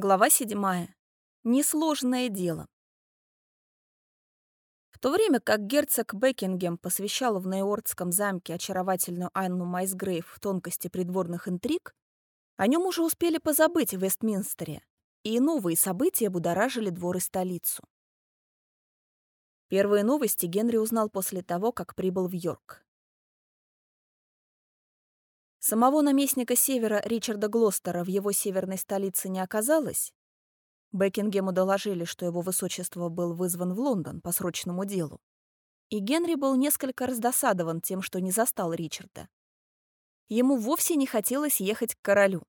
Глава 7. Несложное дело. В то время как герцог Бекингем посвящал в Нейордском замке очаровательную Анну Майсгрейв в тонкости придворных интриг, о нем уже успели позабыть в Вестминстере, и новые события будоражили двор и столицу. Первые новости Генри узнал после того, как прибыл в Йорк. Самого наместника Севера Ричарда Глостера в его северной столице не оказалось. Бекингему доложили, что его высочество был вызван в Лондон по срочному делу. И Генри был несколько раздосадован тем, что не застал Ричарда. Ему вовсе не хотелось ехать к королю.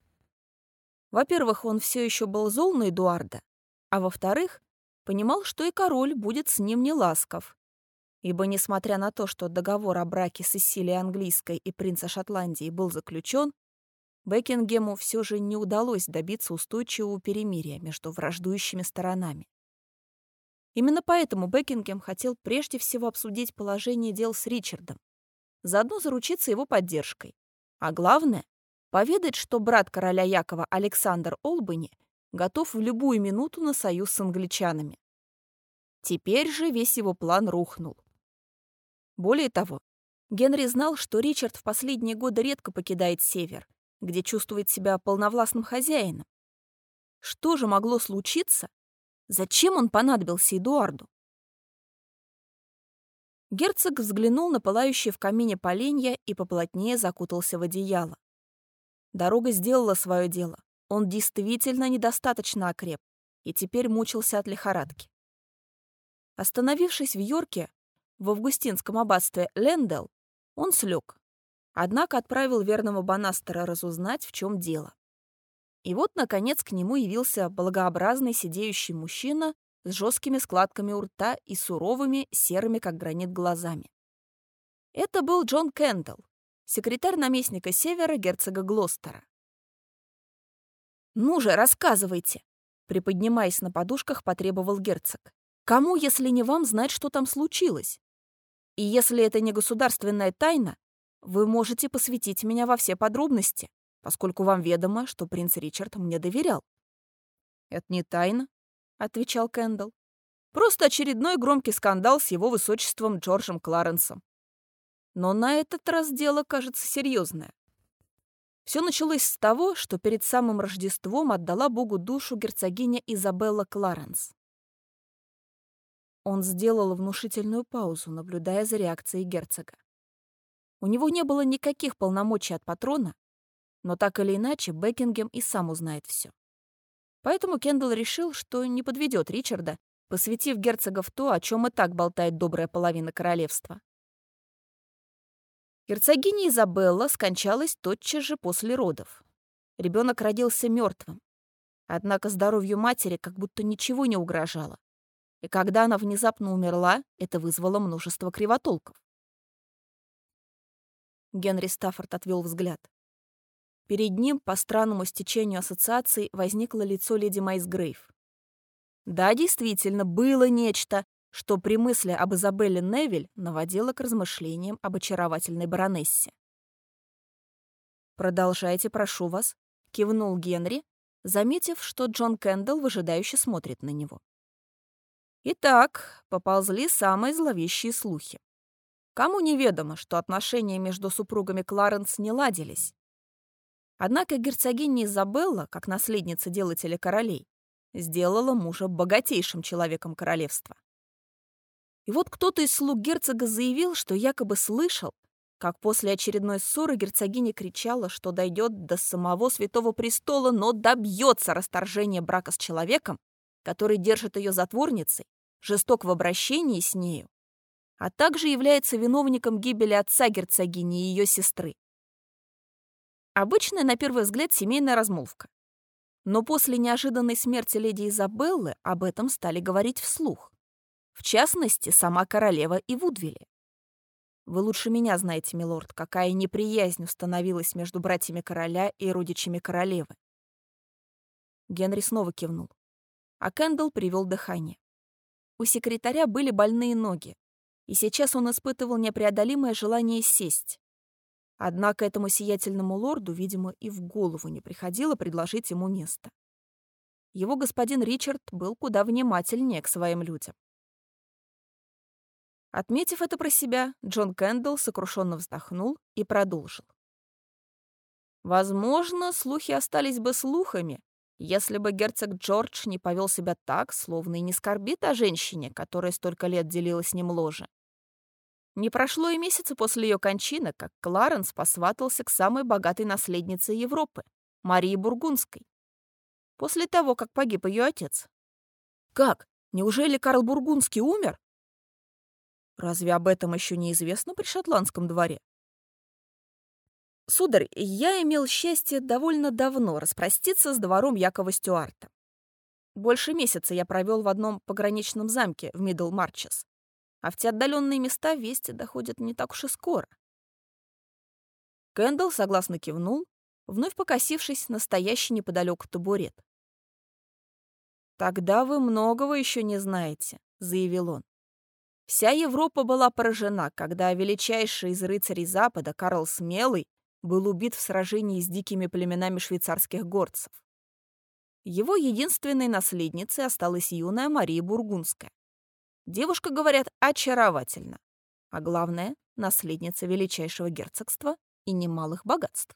Во-первых, он все еще был зол на Эдуарда, а во-вторых, понимал, что и король будет с ним не ласков, ибо, несмотря на то, что договор о браке с Исилией Английской и принца Шотландии был заключен, Бекингему все же не удалось добиться устойчивого перемирия между враждующими сторонами. Именно поэтому Бекингем хотел прежде всего обсудить положение дел с Ричардом, заодно заручиться его поддержкой, а главное — поведать, что брат короля Якова Александр Олбани готов в любую минуту на союз с англичанами. Теперь же весь его план рухнул. Более того, Генри знал, что Ричард в последние годы редко покидает Север, где чувствует себя полновластным хозяином. Что же могло случиться? Зачем он понадобился Эдуарду? Герцог взглянул на пылающие в камине поленья и поплотнее закутался в одеяло. Дорога сделала свое дело. Он действительно недостаточно окреп и теперь мучился от лихорадки. Остановившись в Йорке, в августинском аббатстве Лендел, он слег. Однако отправил верного Банастера разузнать, в чем дело. И вот, наконец, к нему явился благообразный сидеющий мужчина с жесткими складками у рта и суровыми, серыми, как гранит, глазами. Это был Джон Кендалл, секретарь наместника Севера герцога Глостера. «Ну же, рассказывайте!» Приподнимаясь на подушках, потребовал герцог. «Кому, если не вам, знать, что там случилось? И если это не государственная тайна, вы можете посвятить меня во все подробности, поскольку вам ведомо, что принц Ричард мне доверял». «Это не тайна», — отвечал Кэндалл. «Просто очередной громкий скандал с его высочеством Джорджем Кларенсом. Но на этот раз дело кажется серьезное. Все началось с того, что перед самым Рождеством отдала Богу душу герцогиня Изабелла Кларенс. Он сделал внушительную паузу, наблюдая за реакцией герцога. У него не было никаких полномочий от патрона, но так или иначе Бекингем и сам узнает все. Поэтому Кендалл решил, что не подведет Ричарда, посвятив герцога в то, о чем и так болтает добрая половина королевства. Герцогиня Изабелла скончалась тотчас же после родов. Ребенок родился мертвым. Однако здоровью матери как будто ничего не угрожало. И когда она внезапно умерла, это вызвало множество кривотолков. Генри Стаффорд отвел взгляд. Перед ним, по странному стечению ассоциаций, возникло лицо леди Майсгрейв. Да, действительно, было нечто, что при мысли об Изабелле Невиль наводило к размышлениям об очаровательной баронессе. «Продолжайте, прошу вас», — кивнул Генри, заметив, что Джон Кэндалл выжидающе смотрит на него. Итак, поползли самые зловещие слухи. Кому неведомо, что отношения между супругами Кларенс не ладились. Однако герцогиня Изабелла, как наследница делателя королей, сделала мужа богатейшим человеком королевства. И вот кто-то из слуг герцога заявил, что якобы слышал, как после очередной ссоры герцогиня кричала, что дойдет до самого Святого Престола, но добьется расторжения брака с человеком, который держит ее затворницей, жесток в обращении с нею, а также является виновником гибели отца герцогини и ее сестры. Обычная, на первый взгляд, семейная размолвка. Но после неожиданной смерти леди Изабеллы об этом стали говорить вслух. В частности, сама королева и Вудвилли. Вы лучше меня знаете, милорд, какая неприязнь установилась между братьями короля и родичами королевы. Генри снова кивнул а Кэндалл привел дыхание. У секретаря были больные ноги, и сейчас он испытывал непреодолимое желание сесть. Однако этому сиятельному лорду, видимо, и в голову не приходило предложить ему место. его господин Ричард был куда внимательнее к своим людям. Отметив это про себя, Джон Кэндалл сокрушенно вздохнул и продолжил. Возможно, слухи остались бы слухами, если бы герцог Джордж не повел себя так, словно и не скорбит о женщине, которая столько лет делила с ним ложе. Не прошло и месяца после ее кончины, как Кларенс посватался к самой богатой наследнице Европы, Марии Бургундской. После того, как погиб ее отец. Как? Неужели Карл Бургундский умер? Разве об этом еще неизвестно при шотландском дворе? Сударь, я имел счастье довольно давно распроститься с двором Якова Стюарта. Больше месяца я провел в одном пограничном замке в Мидл Марчес, а в те отдаленные места вести доходят не так уж и скоро. Кэндалл согласно кивнул, вновь покосившись на стоящий неподалеку табурет. «Тогда вы многого еще не знаете», — заявил он. Вся Европа была поражена, когда величайший из рыцарей Запада, Карл Смелый, был убит в сражении с дикими племенами швейцарских горцев. Его единственной наследницей осталась юная Мария Бургундская. Девушка, говорят, очаровательна, а главное — наследница величайшего герцогства и немалых богатств.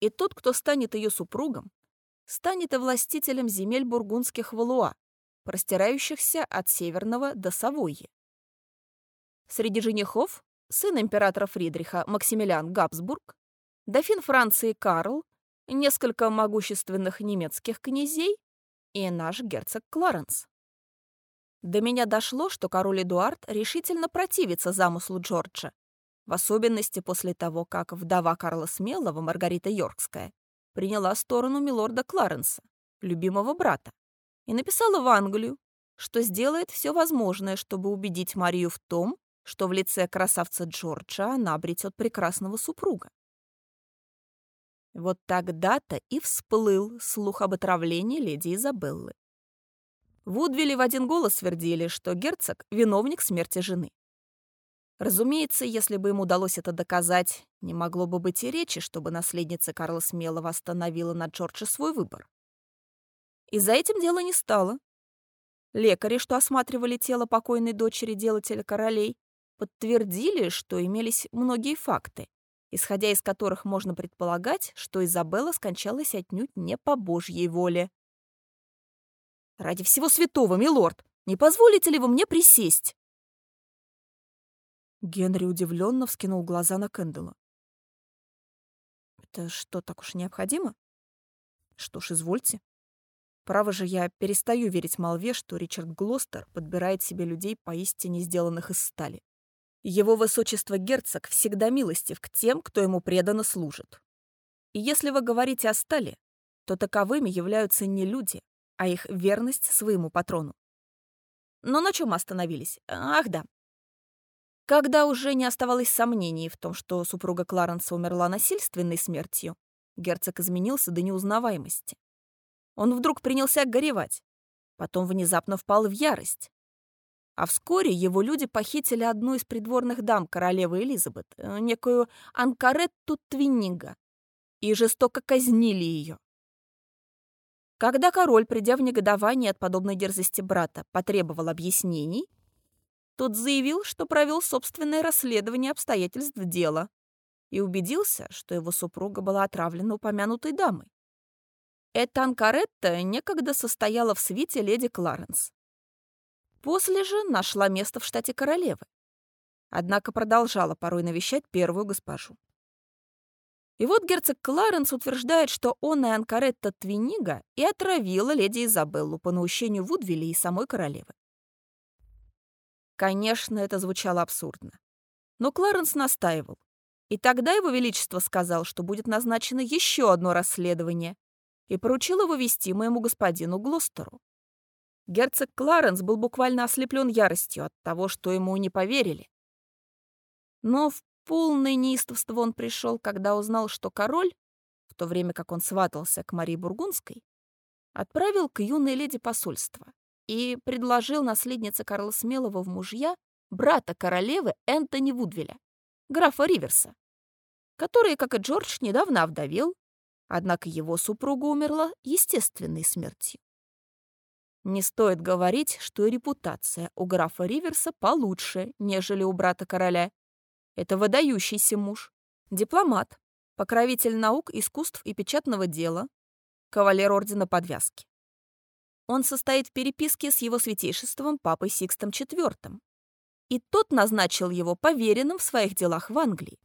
И тот, кто станет ее супругом, станет и властителем земель бургундских Валуа, простирающихся от Северного до Савойи. Среди женихов — сын императора Фридриха Максимилиан Габсбург, дофин Франции Карл, несколько могущественных немецких князей и наш герцог Кларенс. До меня дошло, что король Эдуард решительно противится замыслу Джорджа, в особенности после того, как вдова Карла Смелого, Маргарита Йоркская, приняла сторону милорда Кларенса, любимого брата, и написала в Англию, что сделает все возможное, чтобы убедить Марию в том, что в лице красавца Джорджа она обретет прекрасного супруга. Вот тогда-то и всплыл слух об отравлении леди Изабеллы. Вудвилли в один голос твердили, что герцог — виновник смерти жены. Разумеется, если бы им удалось это доказать, не могло бы быть и речи, чтобы наследница Карла Смелого остановила на Джорджа свой выбор. И за этим дело не стало. Лекари, что осматривали тело покойной дочери делателя королей, подтвердили, что имелись многие факты, исходя из которых можно предполагать, что Изабелла скончалась отнюдь не по Божьей воле. «Ради всего святого, милорд, не позволите ли вы мне присесть?» Генри удивленно вскинул глаза на Кэндала. «Это что, так уж необходимо?» «Что ж, извольте. Право же, я перестаю верить молве, что Ричард Глостер подбирает себе людей поистине сделанных из стали. Его высочество герцог всегда милостив к тем, кто ему преданно служит. И если вы говорите о стали, то таковыми являются не люди, а их верность своему патрону. Но на чем остановились? Ах да. Когда уже не оставалось сомнений в том, что супруга Кларенса умерла насильственной смертью, герцог изменился до неузнаваемости. Он вдруг принялся горевать, потом внезапно впал в ярость, а вскоре его люди похитили одну из придворных дам королевы Элизабет, э, некую Анкаретту Твиннига, и жестоко казнили ее. Когда король, придя в негодование от подобной дерзости брата, потребовал объяснений, тот заявил, что провел собственное расследование обстоятельств дела и убедился, что его супруга была отравлена упомянутой дамой. Эта Анкаретта некогда состояла в свите леди Кларенс. После же нашла место в штате королевы. Однако продолжала порой навещать первую госпожу. И вот герцог Кларенс утверждает, что он и Анкаретта Твинига и отравила леди Изабеллу по наущению Вудвилли и самой королевы. Конечно, это звучало абсурдно. Но Кларенс настаивал. И тогда его величество сказал, что будет назначено еще одно расследование, и поручил его вести моему господину Глостеру. Герцог Кларенс был буквально ослеплен яростью от того, что ему не поверили. Но в полное неистовство он пришел, когда узнал, что король, в то время как он сватался к Марии Бургундской, отправил к юной леди посольство и предложил наследнице Карла Смелого в мужья брата королевы Энтони Вудвилля, графа Риверса, который, как и Джордж, недавно овдовел, однако его супруга умерла естественной смертью. Не стоит говорить, что и репутация у графа Риверса получше, нежели у брата короля. Это выдающийся муж, дипломат, покровитель наук, искусств и печатного дела, кавалер ордена подвязки. Он состоит в переписке с его святейшеством папой Сикстом IV, и тот назначил его поверенным в своих делах в Англии.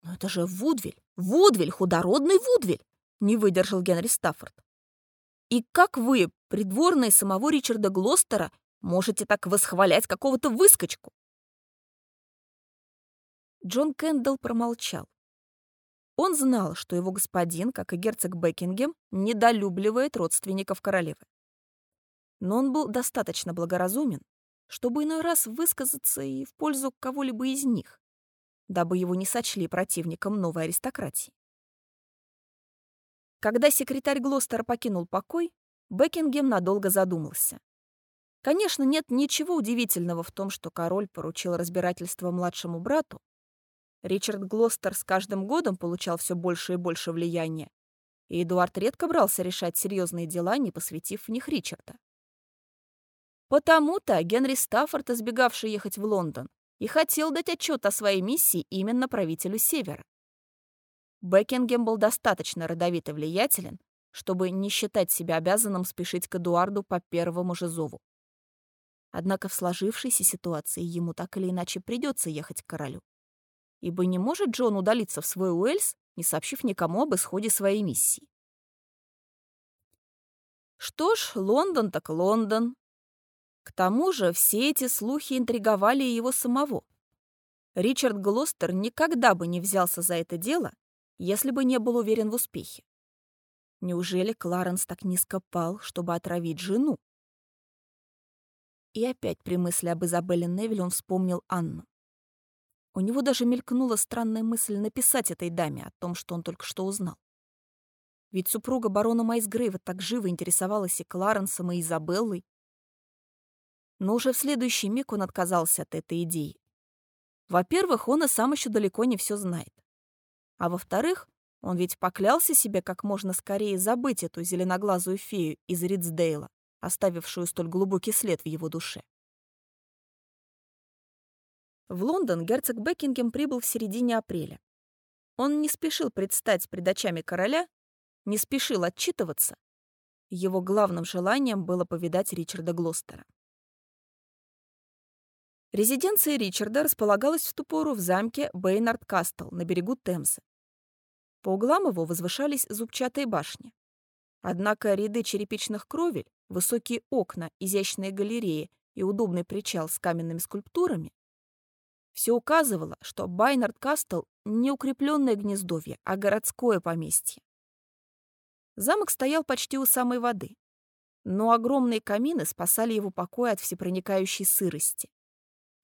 «Но это же Вудвиль! Вудвиль! Худородный Вудвиль!» — не выдержал Генри Стаффорд. И как вы, придворные самого Ричарда Глостера, можете так восхвалять какого-то выскочку? Джон Кэндалл промолчал. Он знал, что его господин, как и герцог Бекингем, недолюбливает родственников королевы. Но он был достаточно благоразумен, чтобы иной раз высказаться и в пользу кого-либо из них, дабы его не сочли противником новой аристократии. Когда секретарь Глостера покинул покой, Бекингем надолго задумался. Конечно, нет ничего удивительного в том, что король поручил разбирательство младшему брату. Ричард Глостер с каждым годом получал все больше и больше влияния, и Эдуард редко брался решать серьезные дела, не посвятив в них Ричарда. Потому-то Генри Стаффорд, избегавший ехать в Лондон, и хотел дать отчет о своей миссии именно правителю Севера. Бекингем был достаточно родовит и влиятелен, чтобы не считать себя обязанным спешить к Эдуарду по первому же зову. Однако в сложившейся ситуации ему так или иначе придется ехать к королю. Ибо не может Джон удалиться в свой Уэльс, не сообщив никому об исходе своей миссии. Что ж, Лондон так Лондон. К тому же все эти слухи интриговали его самого. Ричард Глостер никогда бы не взялся за это дело, если бы не был уверен в успехе. Неужели Кларенс так низко пал, чтобы отравить жену? И опять при мысли об Изабелле Невиль он вспомнил Анну. У него даже мелькнула странная мысль написать этой даме о том, что он только что узнал. Ведь супруга барона Майсгрейва так живо интересовалась и Кларенсом, и Изабеллой. Но уже в следующий миг он отказался от этой идеи. Во-первых, он и сам еще далеко не все знает. А во-вторых, он ведь поклялся себе как можно скорее забыть эту зеленоглазую фею из Ридсдейла, оставившую столь глубокий след в его душе. В Лондон герцог Бекингем прибыл в середине апреля. Он не спешил предстать пред очами короля, не спешил отчитываться. Его главным желанием было повидать Ричарда Глостера. Резиденция Ричарда располагалась в ту пору в замке Бейнард-Кастл на берегу Темзы. По углам его возвышались зубчатые башни. Однако ряды черепичных кровель, высокие окна, изящные галереи и удобный причал с каменными скульптурами все указывало, что Байнард-Кастл не укрепленное гнездовье, а городское поместье. Замок стоял почти у самой воды, но огромные камины спасали его покой от всепроникающей сырости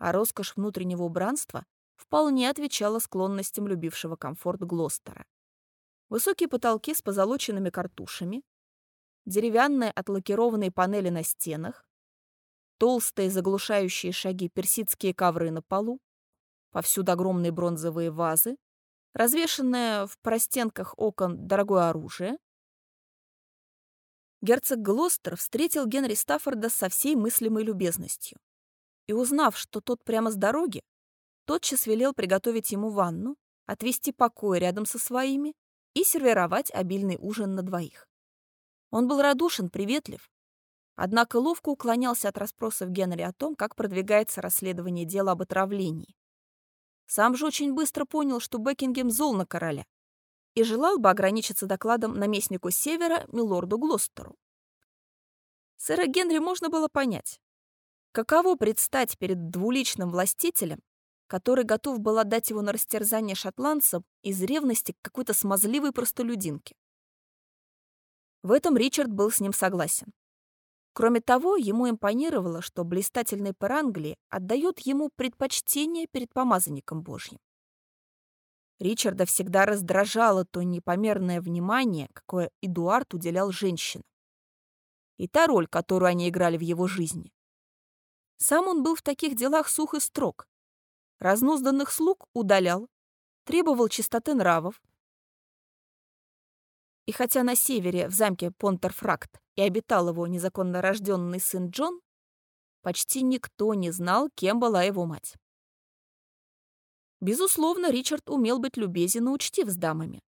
а роскошь внутреннего убранства вполне отвечала склонностям любившего комфорт Глостера. Высокие потолки с позолоченными картушами, деревянные отлакированные панели на стенах, толстые заглушающие шаги персидские ковры на полу, повсюду огромные бронзовые вазы, развешанное в простенках окон дорогое оружие. Герцог Глостер встретил Генри Стаффорда со всей мыслимой любезностью и, узнав, что тот прямо с дороги, тотчас велел приготовить ему ванну, отвести покой рядом со своими и сервировать обильный ужин на двоих. Он был радушен, приветлив, однако ловко уклонялся от расспросов Генри о том, как продвигается расследование дела об отравлении. Сам же очень быстро понял, что Бекингем зол на короля и желал бы ограничиться докладом наместнику Севера, милорду Глостеру. Сэра Генри можно было понять. Каково предстать перед двуличным властителем, который готов был отдать его на растерзание шотландцам из ревности к какой-то смазливой простолюдинке? В этом Ричард был с ним согласен. Кроме того, ему импонировало, что блистательный пэр Англии отдает ему предпочтение перед помазанником Божьим. Ричарда всегда раздражало то непомерное внимание, какое Эдуард уделял женщинам. И та роль, которую они играли в его жизни. Сам он был в таких делах сух и строг. Разнузданных слуг удалял, требовал чистоты нравов. И хотя на севере, в замке Понтерфракт, и обитал его незаконно рожденный сын Джон, почти никто не знал, кем была его мать. Безусловно, Ричард умел быть любезен и учтив с дамами,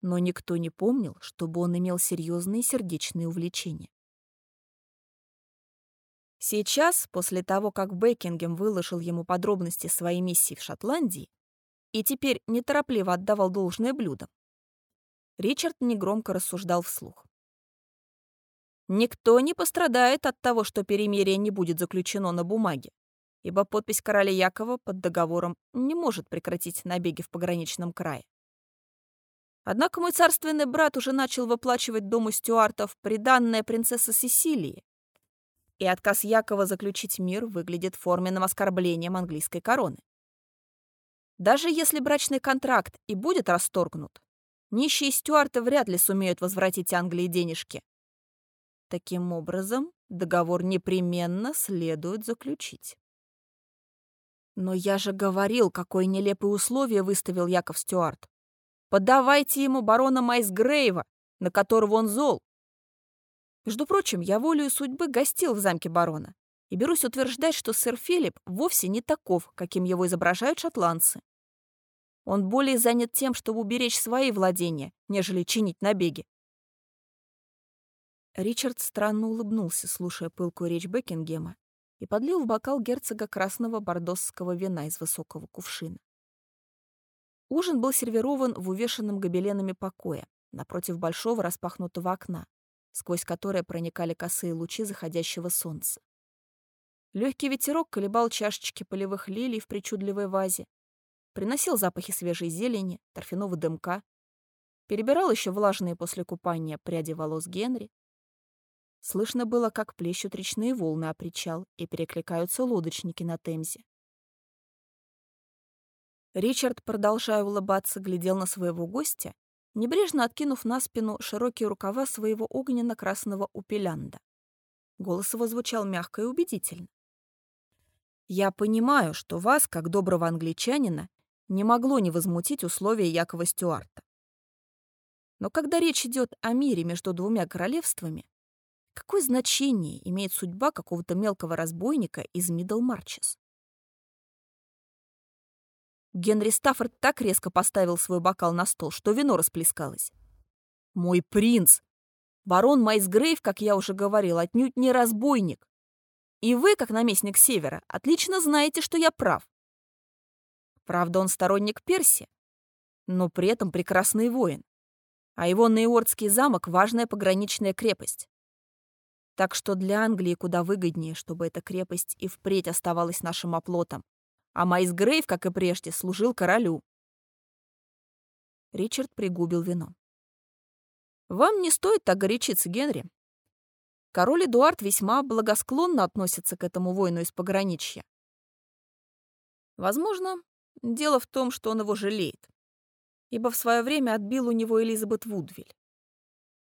но никто не помнил, чтобы он имел серьезные сердечные увлечения. Сейчас, после того, как Бекингем выложил ему подробности своей миссии в Шотландии и теперь неторопливо отдавал должное блюдам, Ричард негромко рассуждал вслух. Никто не пострадает от того, что перемирие не будет заключено на бумаге, ибо подпись короля Якова под договором не может прекратить набеги в пограничном крае. Однако мой царственный брат уже начал выплачивать дому Стюартов приданное принцессы Сесилии, и отказ Якова заключить мир выглядит форменным оскорблением английской короны. Даже если брачный контракт и будет расторгнут, нищие стюарты вряд ли сумеют возвратить Англии денежки. Таким образом, договор непременно следует заключить. Но я же говорил, какое нелепое условие выставил Яков Стюарт. Подавайте ему барона Майсгрейва, на которого он зол. Между прочим, я волею судьбы гостил в замке барона и берусь утверждать, что сэр Филипп вовсе не таков, каким его изображают шотландцы. Он более занят тем, чтобы уберечь свои владения, нежели чинить набеги. Ричард странно улыбнулся, слушая пылкую речь Бекингема, и подлил в бокал герцога красного бордосского вина из высокого кувшина. Ужин был сервирован в увешанном гобеленами покое, напротив большого распахнутого окна, сквозь которое проникали косые лучи заходящего солнца. Легкий ветерок колебал чашечки полевых лилий в причудливой вазе, приносил запахи свежей зелени, торфяного дымка, перебирал еще влажные после купания пряди волос Генри. Слышно было, как плещут речные волны о причал и перекликаются лодочники на Темзе. Ричард, продолжая улыбаться, глядел на своего гостя небрежно откинув на спину широкие рукава своего огненно-красного упелянда. Голос его звучал мягко и убедительно. «Я понимаю, что вас, как доброго англичанина, не могло не возмутить условия Якова Стюарта. Но когда речь идет о мире между двумя королевствами, какое значение имеет судьба какого-то мелкого разбойника из Миддлмарчес? Генри Стаффорд так резко поставил свой бокал на стол, что вино расплескалось. «Мой принц! Барон Майсгрейв, как я уже говорил, отнюдь не разбойник. И вы, как наместник Севера, отлично знаете, что я прав. Правда, он сторонник Перси, но при этом прекрасный воин. А его Нейордский замок — важная пограничная крепость. Так что для Англии куда выгоднее, чтобы эта крепость и впредь оставалась нашим оплотом, а Майс Грейв, как и прежде, служил королю. Ричард пригубил вино. «Вам не стоит так горячиться, Генри. Король Эдуард весьма благосклонно относится к этому воину из пограничья. Возможно, дело в том, что он его жалеет, ибо в свое время отбил у него Элизабет Вудвиль.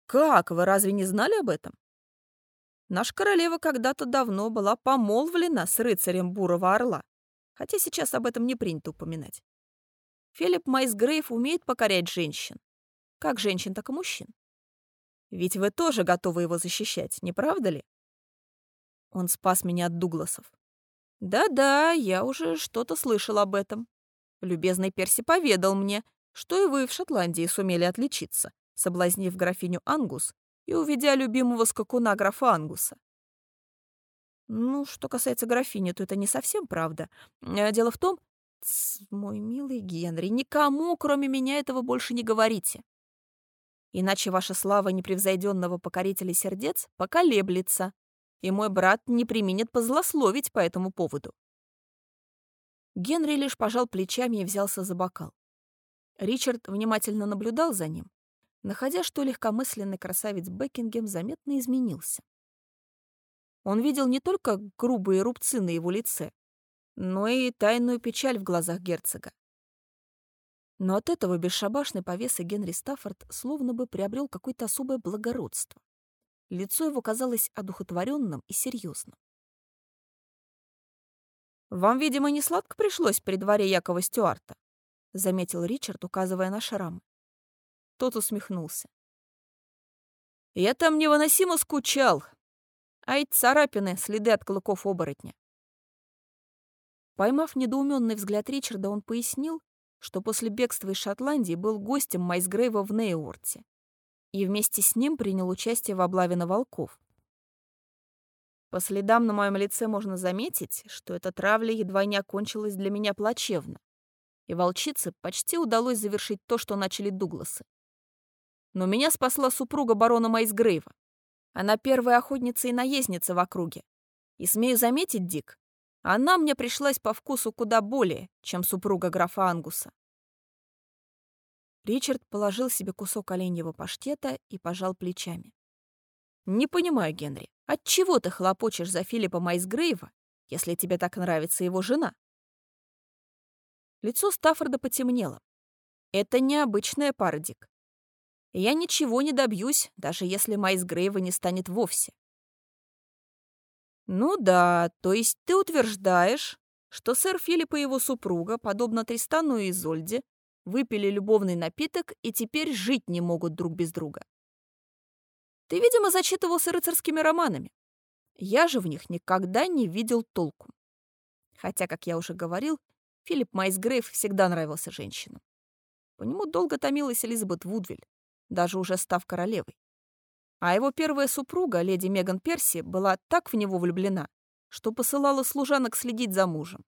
Как, вы разве не знали об этом? Наша королева когда-то давно была помолвлена с рыцарем Бурого Орла, хотя сейчас об этом не принято упоминать. Филипп Майсгрейв умеет покорять женщин. Как женщин, так и мужчин. Ведь вы тоже готовы его защищать, не правда ли? Он спас меня от Дугласов. Да-да, я уже что-то слышал об этом. Любезный Перси поведал мне, что и вы в Шотландии сумели отличиться, соблазнив графиню Ангус и уведя любимого скакуна графа Ангуса. Ну, что касается графини, то это не совсем правда. Э, дело в том... Тс, мой милый Генри, никому, кроме меня, этого больше не говорите. Иначе ваша слава непревзойденного покорителя сердец поколеблется, и мой брат не применит позлословить по этому поводу. Генри лишь пожал плечами и взялся за бокал. Ричард внимательно наблюдал за ним, находя, что легкомысленный красавец Бекингем заметно изменился. Он видел не только грубые рубцы на его лице, но и тайную печаль в глазах герцога. Но от этого бесшабашный повеса Генри Стаффорд словно бы приобрел какое-то особое благородство. Лицо его казалось одухотворенным и серьезным. «Вам, видимо, не сладко пришлось при дворе Якова Стюарта», заметил Ричард, указывая на шрамы. Тот усмехнулся. Я там невыносимо скучал. А эти царапины — следы от клыков оборотня. Поймав недоуменный взгляд Ричарда, он пояснил, что после бегства из Шотландии был гостем Майсгрейва в Нейворте и вместе с ним принял участие в облаве на волков. По следам на моем лице можно заметить, что эта травля едва не окончилась для меня плачевно, и волчице почти удалось завершить то, что начали Дугласы. Но меня спасла супруга барона Майсгрейва. Она первая охотница и наездница в округе. И, смею заметить, Дик, она мне пришлась по вкусу куда более, чем супруга графа Ангуса. Ричард положил себе кусок оленьего паштета и пожал плечами. «Не понимаю, Генри, отчего ты хлопочешь за Филиппа Майсгрейва, если тебе так нравится его жена?» Лицо Стаффорда потемнело. «Это необычная пара, Дик. Я ничего не добьюсь, даже если Майсгрейва не станет вовсе. «Ну да, то есть ты утверждаешь, что сэр Филипп и его супруга, подобно Тристану и Изольде, выпили любовный напиток и теперь жить не могут друг без друга. Ты, видимо, зачитывался рыцарскими романами. Я же в них никогда не видел толку. Хотя, как я уже говорил, Филипп Майсгрейв всегда нравился женщинам. По нему долго томилась Элизабет Вудвиль, даже уже став королевой. А его первая супруга, леди Меган Перси, была так в него влюблена, что посылала служанок следить за мужем.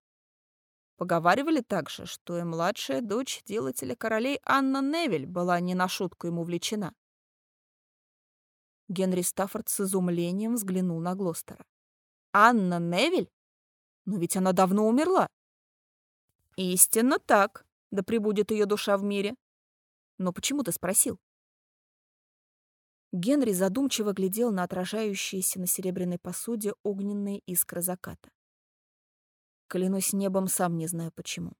Поговаривали также, что и младшая дочь делателя королей Анна Невель была не на шутку ему влечена. Генри Стаффорд с изумлением взглянул на Глостера. «Анна Невель? Но ведь она давно умерла». «Истинно так, да пребудет ее душа в мире. Но почему ты спросил?» Генри задумчиво глядел на отражающиеся на серебряной посуде огненные искры заката. Клянусь небом, сам не знаю почему.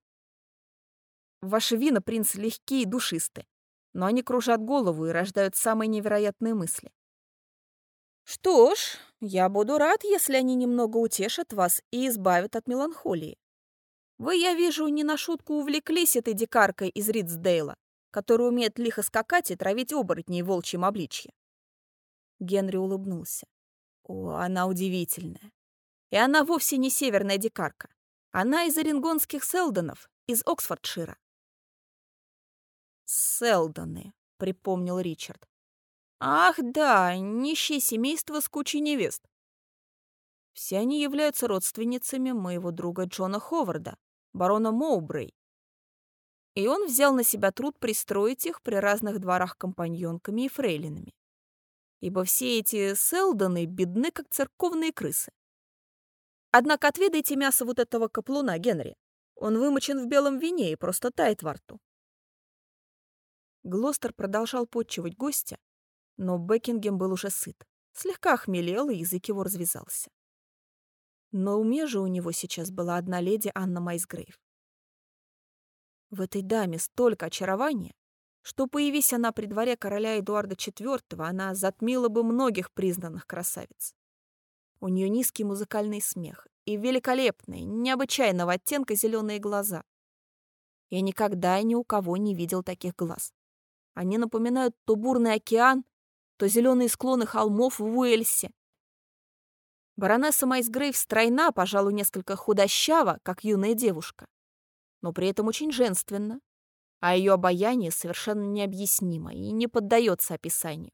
Ваши вина, принц, легкие и душисты, но они кружат голову и рождают самые невероятные мысли. Что ж, я буду рад, если они немного утешат вас и избавят от меланхолии. Вы, я вижу, не на шутку увлеклись этой дикаркой из Ридсдейла, которая умеет лихо скакать и травить оборотней в волчьем обличье. Генри улыбнулся. О, она удивительная. И она вовсе не северная дикарка. Она из оренгонских Селдонов, из Оксфордшира. «Селдоны», — припомнил Ричард. «Ах, да, нищее семейство с кучей невест. Все они являются родственницами моего друга Джона Ховарда, барона Моубрей. И он взял на себя труд пристроить их при разных дворах компаньонками и фрейлинами ибо все эти селдоны бедны, как церковные крысы. Однако отведайте мясо вот этого каплуна, Генри. Он вымочен в белом вине и просто тает во рту. Глостер продолжал подчивать гостя, но Бекингем был уже сыт. Слегка охмелел, и язык его развязался. Но уме же у него сейчас была одна леди Анна Майсгрейв. В этой даме столько очарования, что, появись она при дворе короля Эдуарда IV, она затмила бы многих признанных красавиц. У нее низкий музыкальный смех и великолепные, необычайного оттенка зеленые глаза. Я никогда и ни у кого не видел таких глаз. Они напоминают то бурный океан, то зеленые склоны холмов в Уэльсе. Баронесса Майсгрейв стройна, пожалуй, несколько худощава, как юная девушка, но при этом очень женственна, а ее обаяние совершенно необъяснимо и не поддается описанию.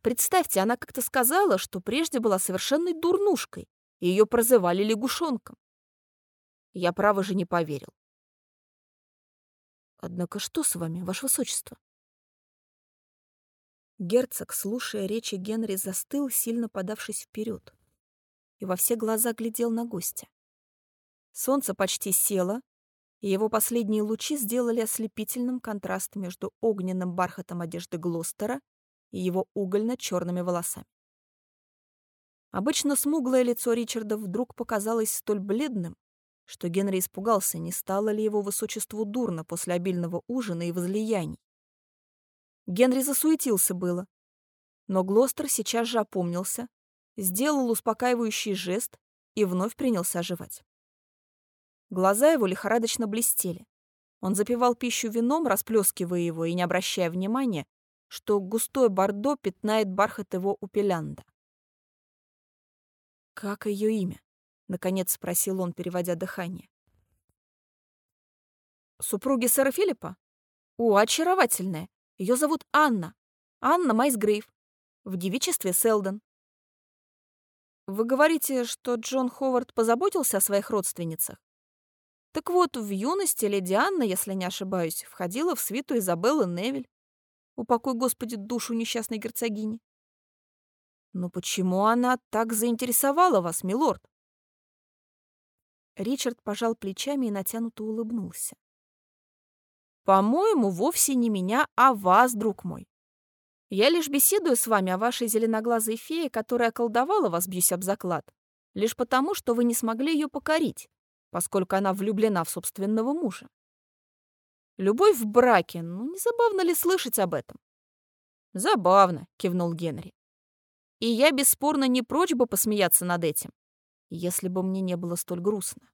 Представьте, она как-то сказала, что прежде была совершенной дурнушкой, и ее прозывали лягушонком. Я, право же, не поверил. Однако что с вами, ваше высочество? Герцог, слушая речи Генри, застыл, сильно подавшись вперед, и во все глаза глядел на гостя. Солнце почти село, его последние лучи сделали ослепительным контраст между огненным бархатом одежды Глостера и его угольно-черными волосами. Обычно смуглое лицо Ричарда вдруг показалось столь бледным, что Генри испугался, не стало ли его высочеству дурно после обильного ужина и возлияний. Генри засуетился было, но Глостер сейчас же опомнился, сделал успокаивающий жест и вновь принялся оживать. Глаза его лихорадочно блестели. Он запивал пищу вином, расплескивая его и не обращая внимания, что густой бордо пятнает бархат его упелянда. «Как ее имя?» — наконец спросил он, переводя дыхание. «Супруги сэра Филиппа? О, очаровательная! Ее зовут Анна. Анна Майсгрейв. В девичестве Селдон. Вы говорите, что Джон Ховард позаботился о своих родственницах? Так вот, в юности леди Анна, если не ошибаюсь, входила в свиту Изабеллы Невиль. Упокой, Господи, душу несчастной герцогини. Но почему она так заинтересовала вас, милорд? Ричард пожал плечами и натянуто улыбнулся. По-моему, вовсе не меня, а вас, друг мой. Я лишь беседую с вами о вашей зеленоглазой фее, которая околдовала вас, бьюсь об заклад, лишь потому, что вы не смогли ее покорить, поскольку она влюблена в собственного мужа. Любовь в браке, ну не забавно ли слышать об этом? Забавно, кивнул Генри. И я бесспорно не прочь бы посмеяться над этим, если бы мне не было столь грустно.